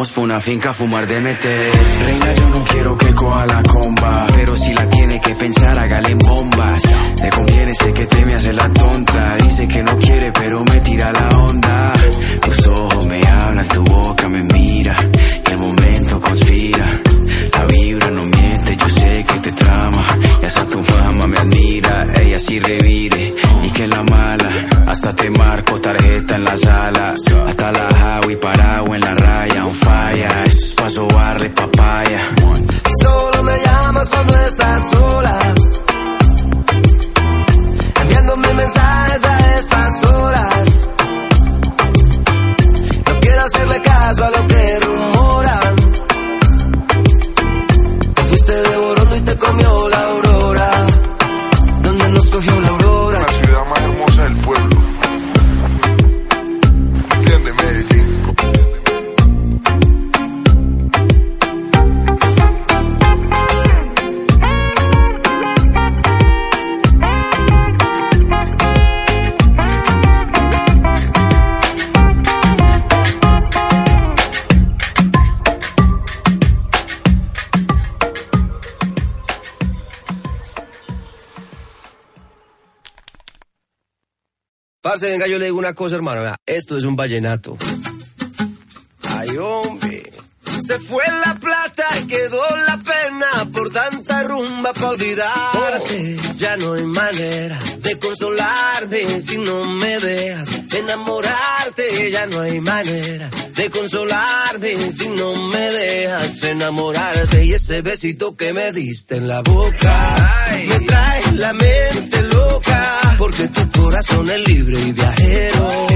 Pegamos por una finca a fumar meter. Reina, yo no quiero que coja la comba. Pero si la tiene que pensar, hágale en bombas. Te conviene, sé que te me hace la tonta. Dice que no quiere, pero me tira la onda. Tus ojos me hablan, tu boca me mira. El momento conspira. La vibra no miente, yo sé que te trama. Y hasta tu mamá me admira, ella sí revire. Y que la mala, hasta te marco tarjeta en la sala. Hasta la Javi parado en la raya, on falla. Eso es sobarle papaya. Solo me llamas cuando estás sola. Enviándome mensajes a estas horas. No quiero hacerle caso a lo que rumoran. Cosa, hermano. Esto es un vallenato. Se fue la plata y quedó la pena por tanta rumba para olvidarte. Ya no hay manera de consolarme si no me dejas enamorarte. Ya no hay manera de consolarme si no me dejas enamorarte. Y ese besito que me diste en la boca me trae la mente loca. Porque tu corazón es libre y viajero.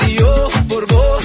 Si yo por vos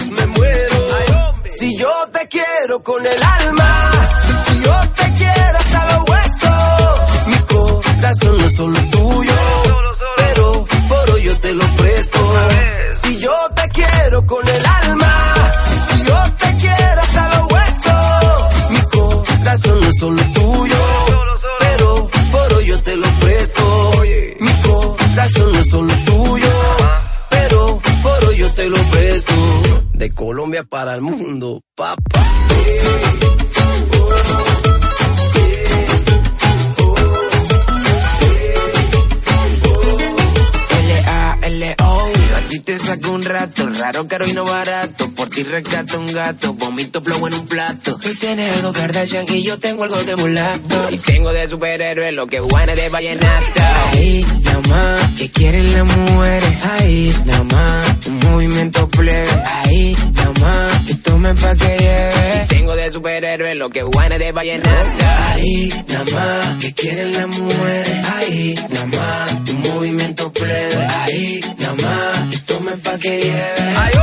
rescato un gato Vomito flow en un plato. Tú tienes algo Kardashian Y yo tengo algo de mulato. Y tengo de superhéroe Lo que buena de vallenato. Ahí, nada más Que quieren las mujeres. Ahí, nada más Un movimiento plebe. Ahí, nada más Que tomen pa' que lleve. Y tengo de superhéroe Lo que buena de vallenato. Ahí, nada más Que quieren las mujeres. Ahí, nada más Un movimiento plebe. Ahí, nada más Que tomen pa' que lleve. Si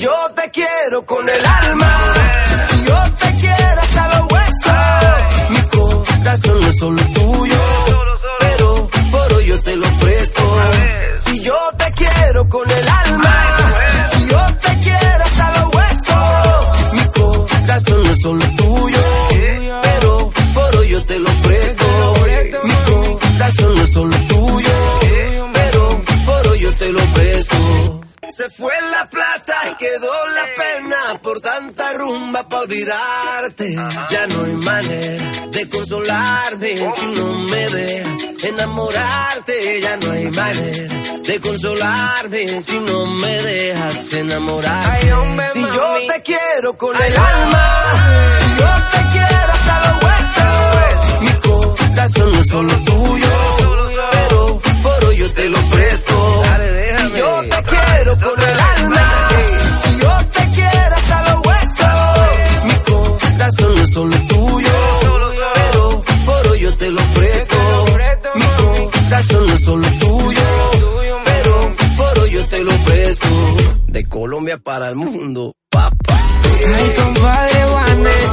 yo te quiero con el alma, olvidarte. Ya no hay manera de consolarme si no me dejas enamorarte. Ya no hay manera de consolarme si no me dejas enamorarte. si yo te quiero con el alma, si yo te Para el mundo. Papá. Ay, compadre Juanes.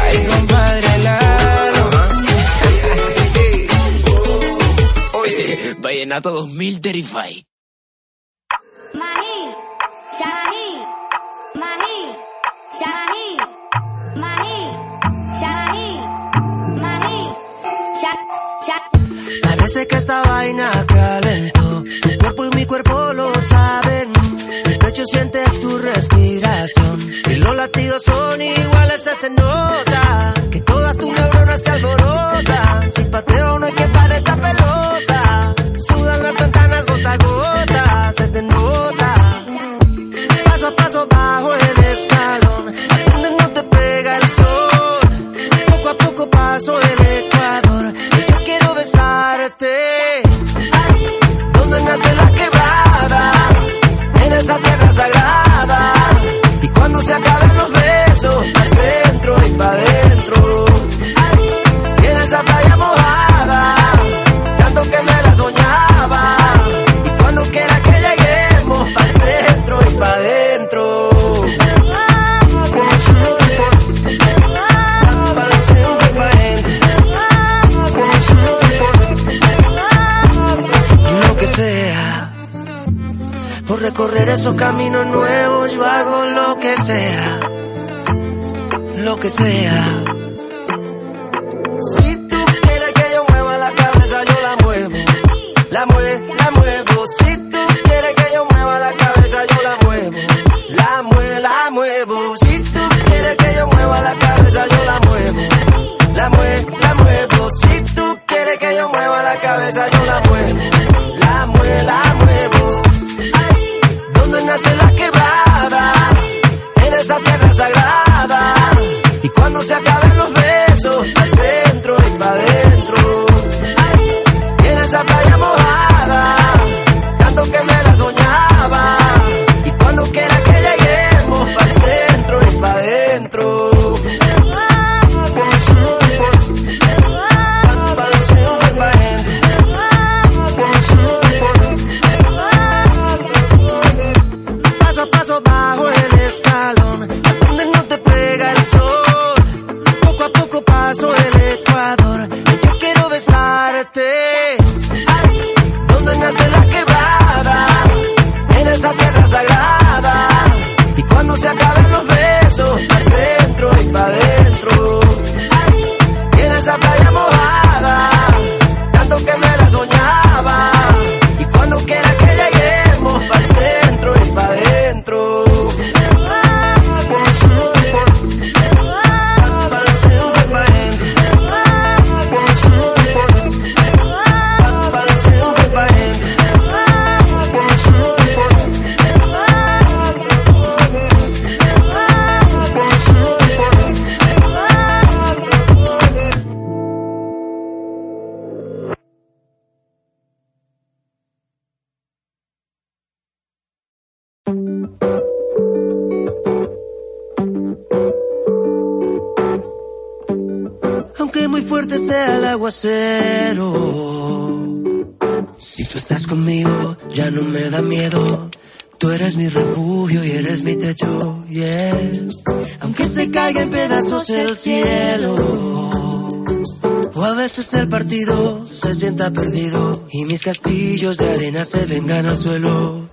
Ay, compadre Lalo. Oye, Vallenato 2000 Terrify. Maní, Chani, Maní, Chani, Maní, Chani, Maní, Parece que esta vaina calentó. Tu cuerpo y mi cuerpo lo saben pecho sientes tu respiración. Y los latidos son iguales, se te nota. Que todas tus neuronas se alborotan. Sin pateo no hay que parar esta pelota. Sudan las ventanas gota a gota, se te nota. Paso a paso bajo el escalón. A donde no te pega el sol. Poco a poco paso el escalón. por esos caminos nuevos yo hago lo que sea, lo que sea. aunque muy fuerte sea el aguacero. Si tú estás conmigo, ya no me da miedo. Tú eres mi refugio y eres mi techo, yeah. Aunque se caiga en pedazos el cielo. O a veces el partido se sienta perdido y mis castillos de arena se vengan al suelo.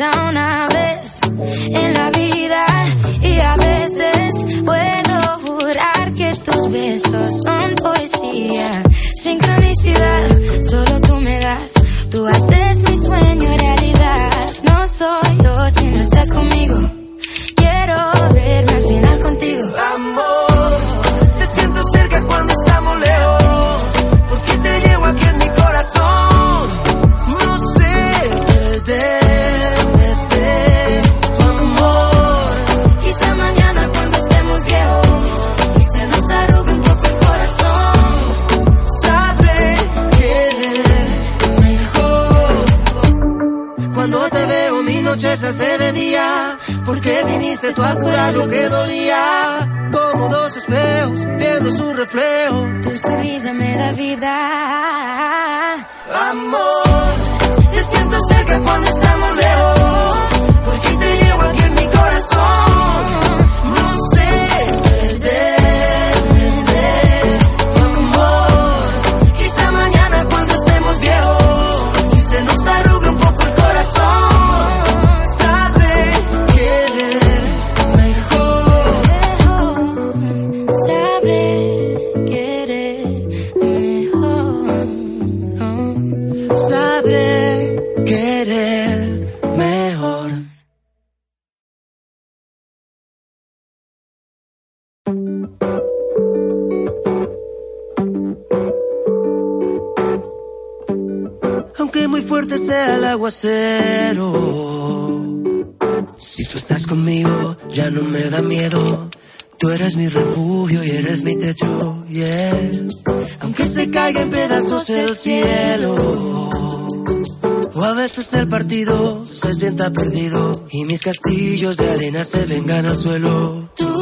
pasa una en la vida. Tú a curar lo que dolía. Como dos espejos viendo su reflejo. Tu sonrisa me da vida. Amor, te siento cerca cuando estamos lejos. Porque te llevo aquí en mi corazón. Aguacero. Si tú estás conmigo, ya no me da miedo. Tú eres mi refugio y eres mi techo, yeah. Aunque se caiga en pedazos el cielo. O a veces el partido se sienta perdido y mis castillos de arena se vengan al suelo. Tú,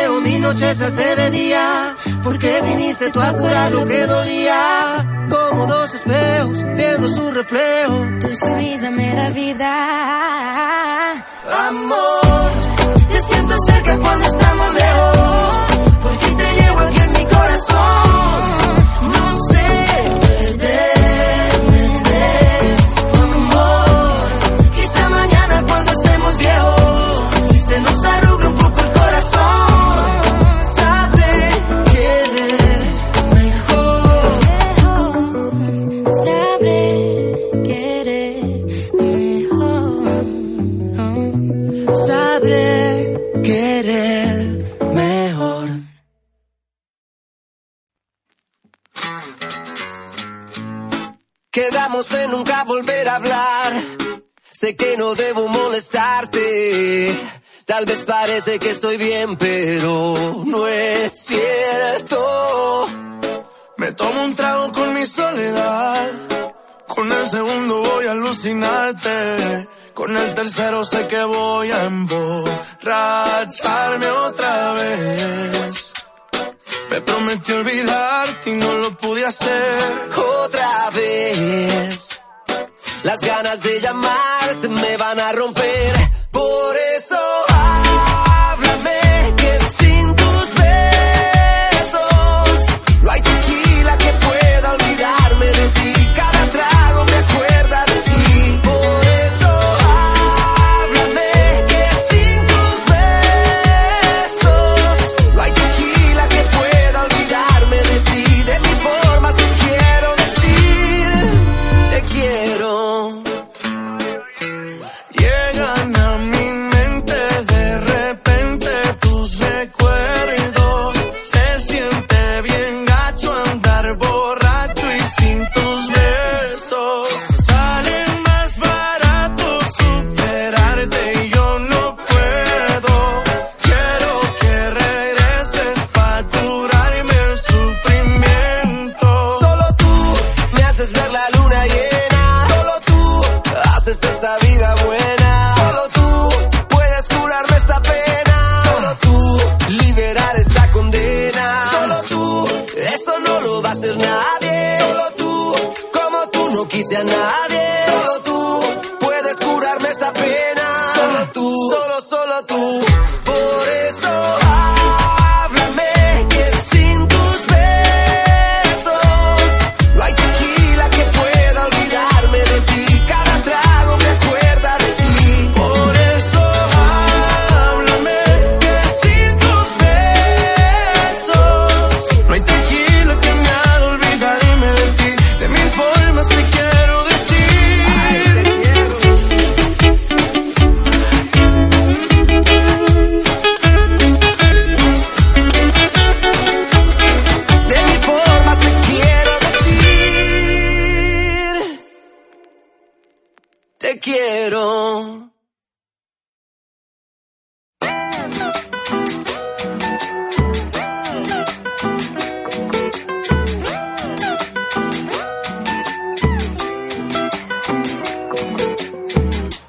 veo mi noche se hace de día, porque viniste tú a curar lo que dolía. Como dos espejos viendo su reflejo. Tu sonrisa me da vida. Amor, te siento cerca cuando estamos lejos, porque te llevo aquí en mi corazón. Sé que no debo molestarte. Tal vez parece que estoy bien, pero no es cierto. Me tomo un trago con mi soledad. Con el segundo voy a alucinarte. Con el tercero sé que voy a emborracharme otra vez. Me prometí olvidarte y no lo pude hacer. Otra vez. Las ganas de llamarte me van a romper.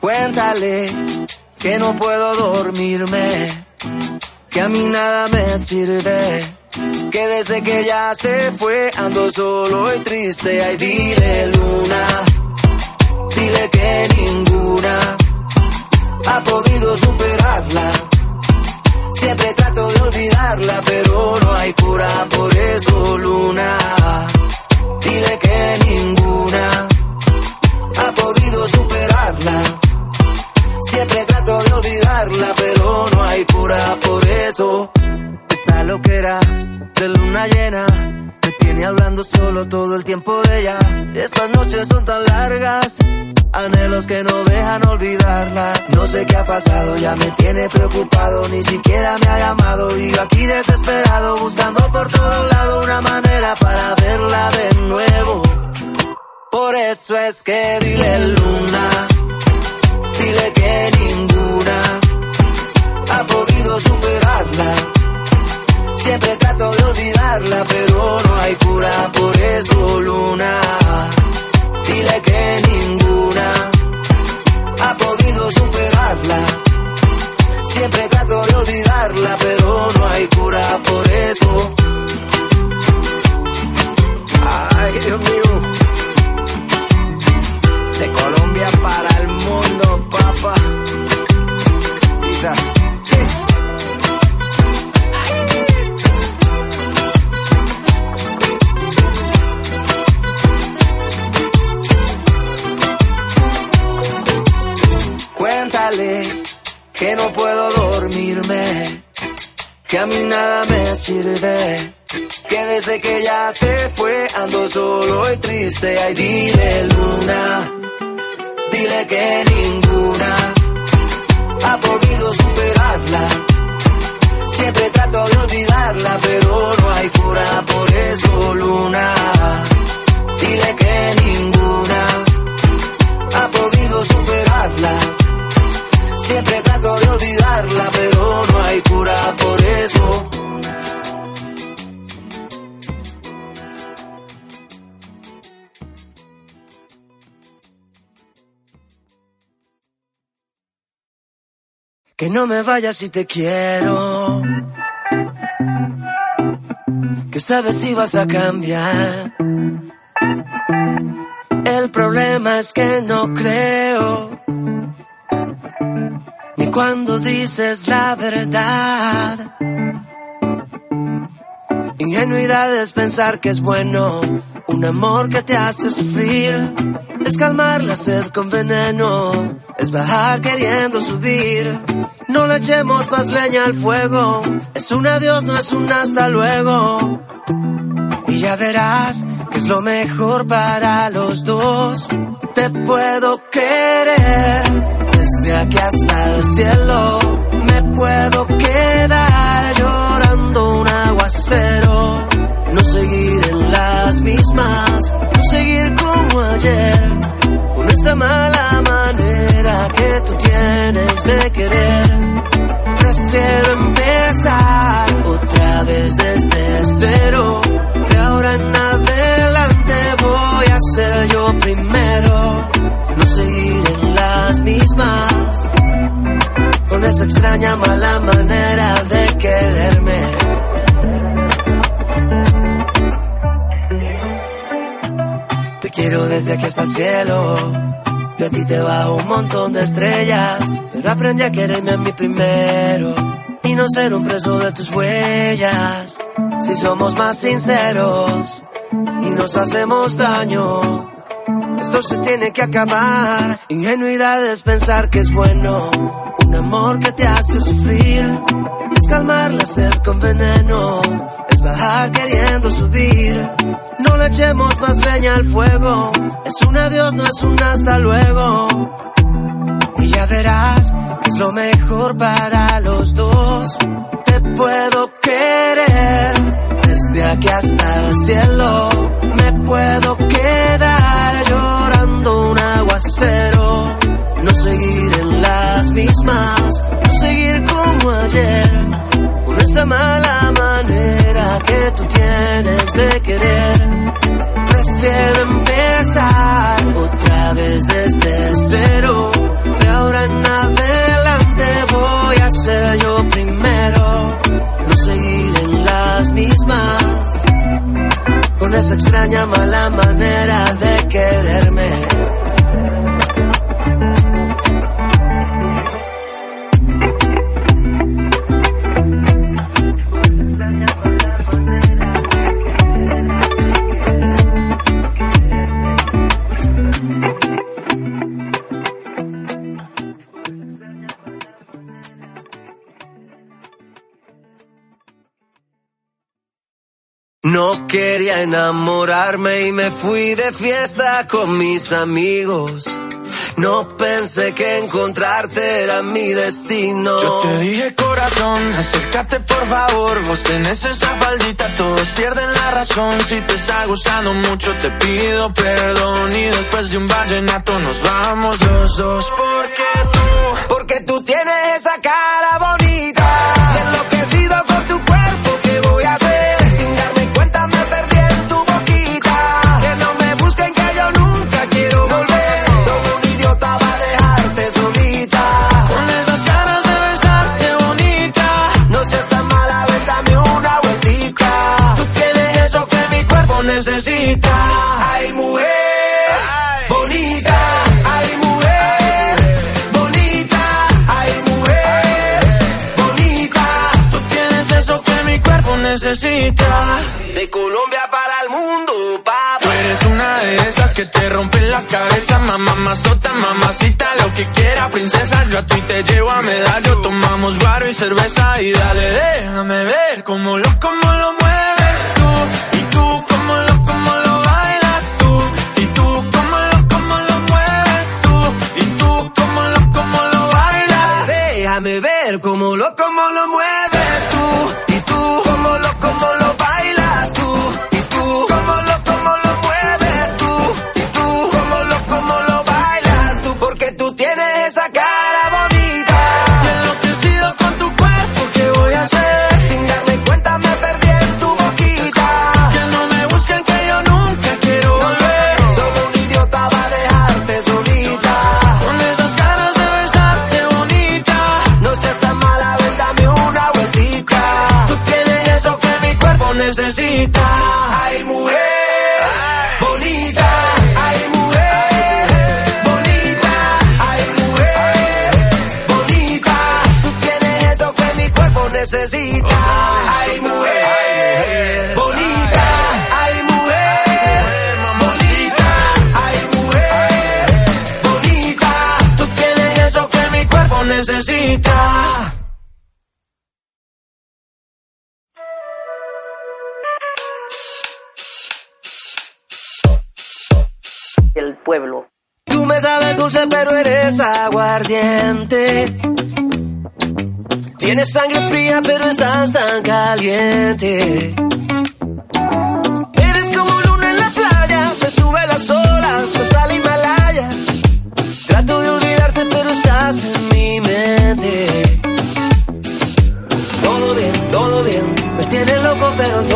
Cuéntale que no puedo dormirme, que a mí nada me sirve, que desde que ya se fue ando solo y triste. Ay, dile luna, dile que ninguna ha podido superarla. Siempre trato de olvidarla, pero no hay cura por eso, luna. Dile que ninguna ha podido superarla. Siempre trato de olvidarla, pero no hay cura por eso. Esta loquera de luna llena me tiene hablando solo todo el tiempo de ella. Estas noches son tan largas, anhelos que no dejan olvidarla. No sé qué ha pasado, ya me tiene preocupado, ni siquiera me ha llamado. Y aquí desesperado, buscando por todo lado una manera para verla de nuevo. Por eso es que dile luna, dile que ninguna ha podido superarla. Siempre trato de olvidarla, pero no hay cura por eso, luna. Que no me vayas si te quiero. Que sabes si vas a cambiar. El problema es que no creo. Ni cuando dices la verdad. Ingenuidad es pensar que es bueno. Un amor que te hace sufrir. Es calmar la sed con veneno. Es bajar queriendo subir. No le echemos más leña al fuego. Es un adiós, no es un hasta luego. Y ya verás que es lo mejor para los dos. Te puedo querer desde aquí hasta el cielo. Me puedo quedar llorando un aguacero. No seguir en las mismas, no seguir como ayer. Esa mala manera que tú tienes de querer. Prefiero empezar otra vez desde cero. De ahora en adelante voy a ser yo primero. No seguir en las mismas. Con esa extraña mala manera de quererme. Te quiero desde aquí hasta el cielo. A ti te bajo un montón de estrellas. pero aprendí a quererme a mí primero y no ser un preso de tus huellas. Si somos más sinceros y nos hacemos daño, esto se tiene que acabar. Ingenuidad es pensar que es bueno, un amor que te hace sufrir. Es calmar la sed con veneno, es bajar queriendo subir. No le echemos más leña al fuego, es un adiós, no es un hasta luego. Y ya verás que es lo mejor para los dos. Te puedo querer desde aquí hasta el cielo. Me puedo quedar llorando un aguacero. No seguir en las mismas, no seguir como ayer. Con esa mala manera que tú tienes de querer. Prefiero empezar otra vez desde cero. De ahora en adelante voy a ser yo primero. No seguir en las mismas. Con esa extraña mala manera de quererme. Quería enamorarme y me fui de fiesta con mis amigos. No pensé que encontrarte era mi destino. Yo te dije corazón, acércate por favor, vos tenés esa faldita, todos pierden la razón. Si te está gustando mucho te pido perdón y después de un vallenato nos vamos los dos. Porque tú, Porque tú tienes esa cara ti te llevo a medallo, tomamos guaro y cerveza y dale, déjame ver cómo lo, cómo aguardiente. Tienes sangre fría, pero estás tan caliente. Eres como luna en la playa, me sube las olas hasta el Himalaya. Trato de olvidarte, pero estás en mi mente. Todo bien, todo bien, me tienes loco, pero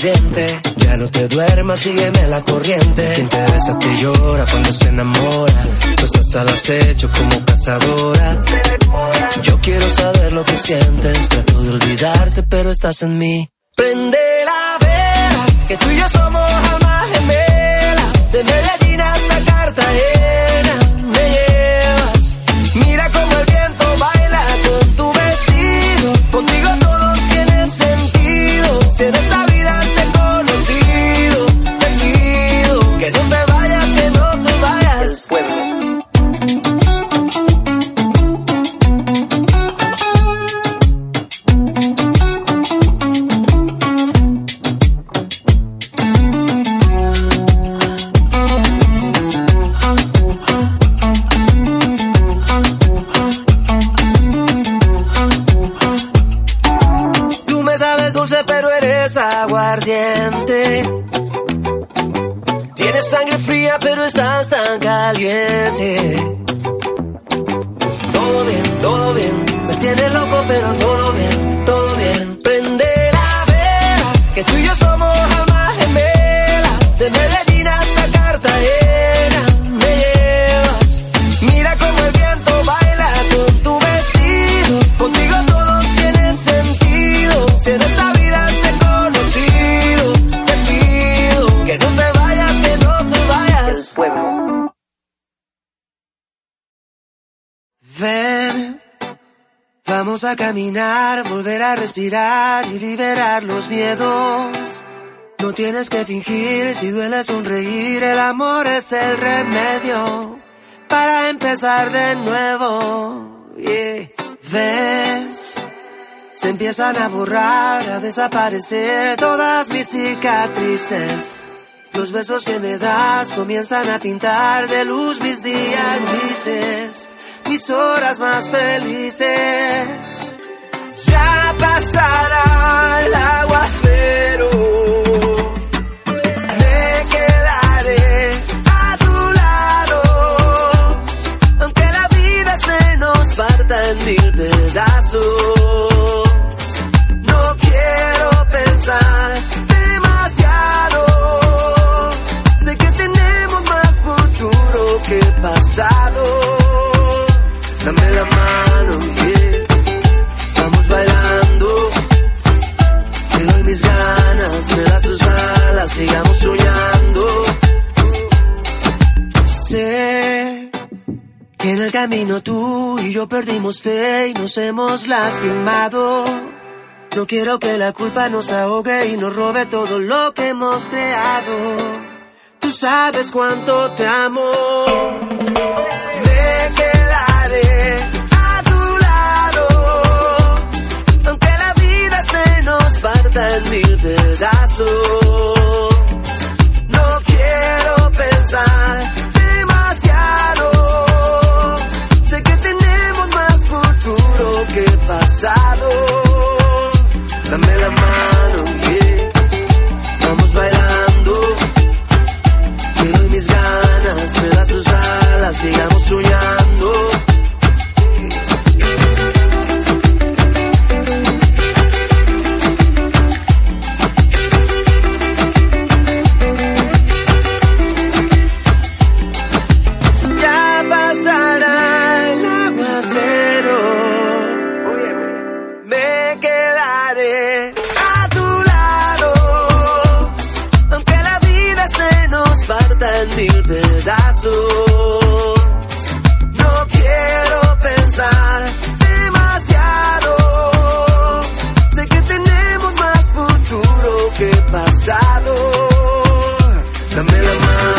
Ya no te duermas, sígueme la corriente. Quien te besa te llora cuando se enamora. Tú estás al acecho como cazadora. Yo quiero saber lo que sientes. Trato de olvidarte, pero estás en mí. Prende la vela, que tú y yo somos volver a respirar y liberar los miedos. No tienes que fingir, si duele sonreír, el amor es el remedio para empezar de nuevo. Yeah. ¿Ves? Se empiezan a borrar, a desaparecer todas mis cicatrices. Los besos que me das comienzan a pintar de luz mis días grises, mis horas más felices. Pasado. Dame la mano, en el camino tú y yo perdimos fe y nos hemos lastimado. No quiero que la culpa nos ahogue y nos robe todo lo que hemos creado. Tú sabes cuánto te amo. Me quedaré a tu lado. Aunque la vida se nos parta en mil pedazos. Dame la mano. Vamos bailando. Te doy mis ganas, me das tus alas, sigamos que pasado. Dame la mano,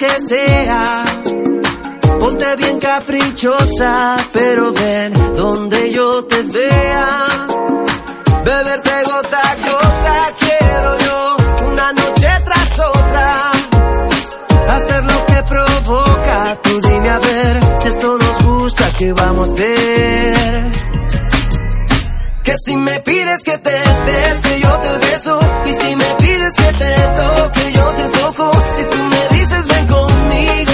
que sea. Ponte bien caprichosa, pero ven donde yo te vea. Beberte gota a gota quiero yo, una noche tras otra. Hacer lo que provoca, tú dime a ver si esto nos gusta, ¿qué vamos a hacer? Que si me pides que te bese, yo te beso. Y si me pides que te toque, yo te toco. Si tú me dices, contigo.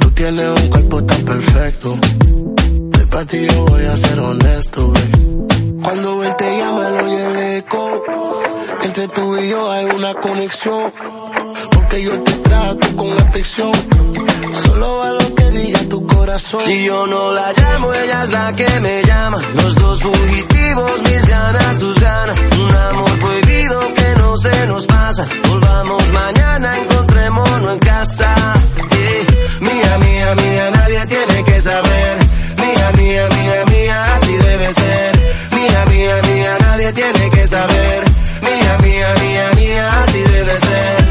Tú tienes un cuerpo tan perfecto. De pa' ti yo voy a ser honesto, baby. Cuando él te llama, lo el eco. Entre tú y yo hay una conexión. Porque yo te trato con afección. Solo va lo que diga tu corazón. Si yo no la llamo, ella es la que me llama. Los dos fugitivos, mis ganas, tus ganas. Un amor prohibido que no se nos pasa. Volvamos mañana, encontrémonos en casa. Yeah. Mía, mía, mía, nadie tiene que saber. Mía, mía, mía, mía, así debe ser. Mía, mía, mía, nadie tiene que saber. Mía, mía, mía, mía, así debe ser.